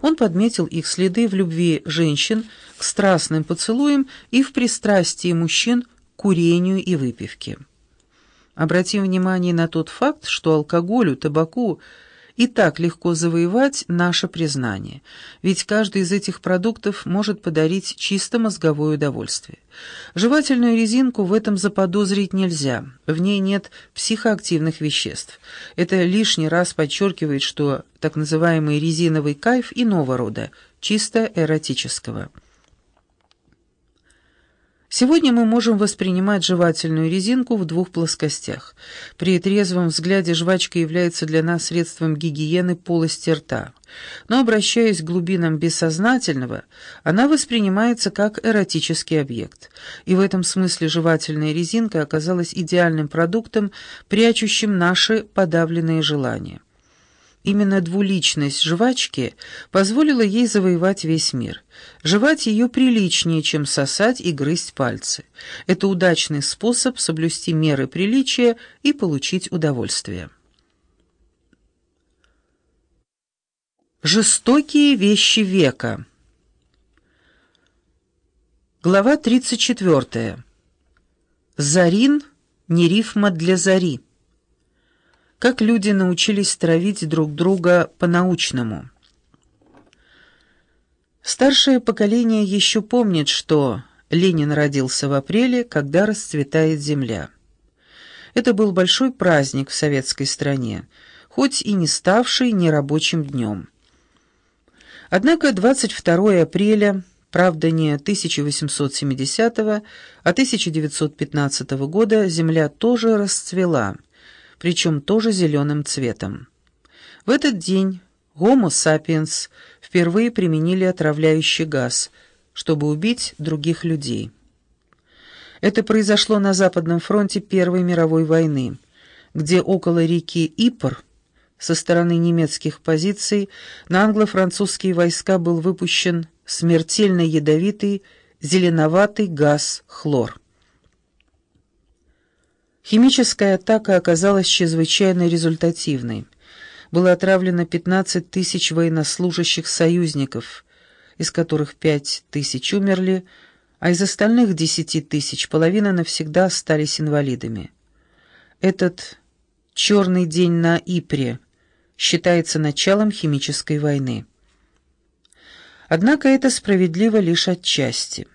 Он подметил их следы в любви женщин к страстным поцелуям и в пристрастии мужчин к курению и выпивке. Обратим внимание на тот факт, что алкоголю, табаку и так легко завоевать наше признание, ведь каждый из этих продуктов может подарить чисто мозговое удовольствие. Жевательную резинку в этом заподозрить нельзя, в ней нет психоактивных веществ. Это лишний раз подчеркивает, что так называемый резиновый кайф иного рода, чисто эротического. Сегодня мы можем воспринимать жевательную резинку в двух плоскостях. При трезвом взгляде жвачка является для нас средством гигиены полости рта. Но, обращаясь к глубинам бессознательного, она воспринимается как эротический объект. И в этом смысле жевательная резинка оказалась идеальным продуктом, прячущим наши подавленные желания. Именно двуличность жвачки позволила ей завоевать весь мир. Жевать ее приличнее, чем сосать и грызть пальцы. Это удачный способ соблюсти меры приличия и получить удовольствие. Жестокие вещи века Глава 34. Зарин не рифма для зари как люди научились травить друг друга по-научному. Старшее поколение еще помнит, что Ленин родился в апреле, когда расцветает земля. Это был большой праздник в советской стране, хоть и не ставший нерабочим днем. Однако 22 апреля, правда не 1870, а 1915 года, земля тоже расцвела – причем тоже зеленым цветом. В этот день Homo sapiens впервые применили отравляющий газ, чтобы убить других людей. Это произошло на Западном фронте Первой мировой войны, где около реки Ипр со стороны немецких позиций на англо-французские войска был выпущен смертельно ядовитый зеленоватый газ хлор. Химическая атака оказалась чрезвычайно результативной. Было отравлено 15 тысяч военнослужащих союзников, из которых 5 тысяч умерли, а из остальных 10 тысяч половина навсегда остались инвалидами. Этот «черный день на Ипре» считается началом химической войны. Однако это справедливо лишь отчасти.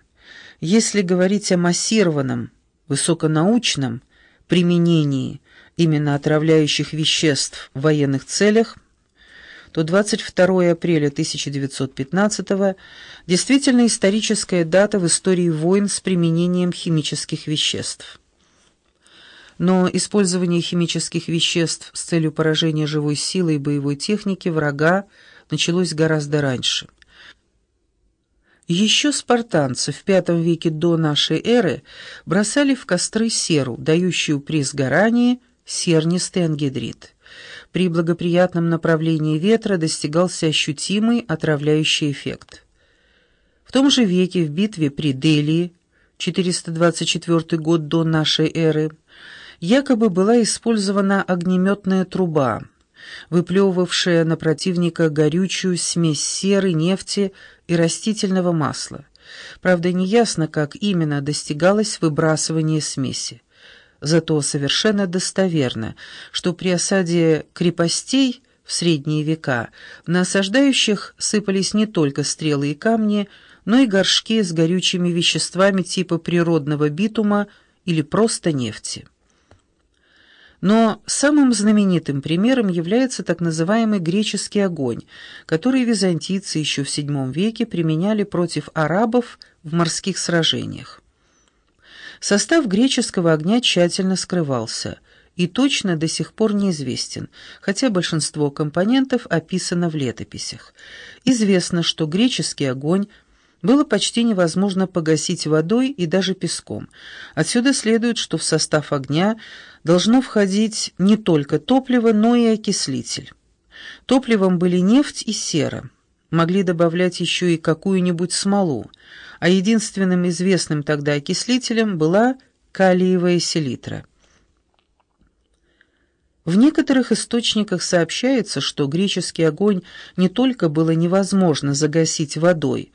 Если говорить о массированном, высоконаучном, применении именно отравляющих веществ в военных целях, то 22 апреля 1915 действительно историческая дата в истории войн с применением химических веществ. Но использование химических веществ с целью поражения живой силы и боевой техники врага началось гораздо раньше. Еще спартанцы в V веке до нашей эры бросали в костры серу, дающую при сгорании сернистый ангидрид. При благоприятном направлении ветра достигался ощутимый отравляющий эффект. В том же веке в битве при Делии, 424 год до нашей эры, якобы была использована огнеметная труба – выплевывавшая на противника горючую смесь серы, нефти и растительного масла. Правда, неясно, как именно достигалось выбрасывание смеси. Зато совершенно достоверно, что при осаде крепостей в средние века на осаждающих сыпались не только стрелы и камни, но и горшки с горючими веществами типа природного битума или просто нефти. Но самым знаменитым примером является так называемый греческий огонь, который византийцы еще в VII веке применяли против арабов в морских сражениях. Состав греческого огня тщательно скрывался и точно до сих пор неизвестен, хотя большинство компонентов описано в летописях. Известно, что греческий огонь было почти невозможно погасить водой и даже песком. Отсюда следует, что в состав огня должно входить не только топливо, но и окислитель. Топливом были нефть и сера. Могли добавлять еще и какую-нибудь смолу, а единственным известным тогда окислителем была калиевая селитра. В некоторых источниках сообщается, что греческий огонь не только было невозможно загасить водой,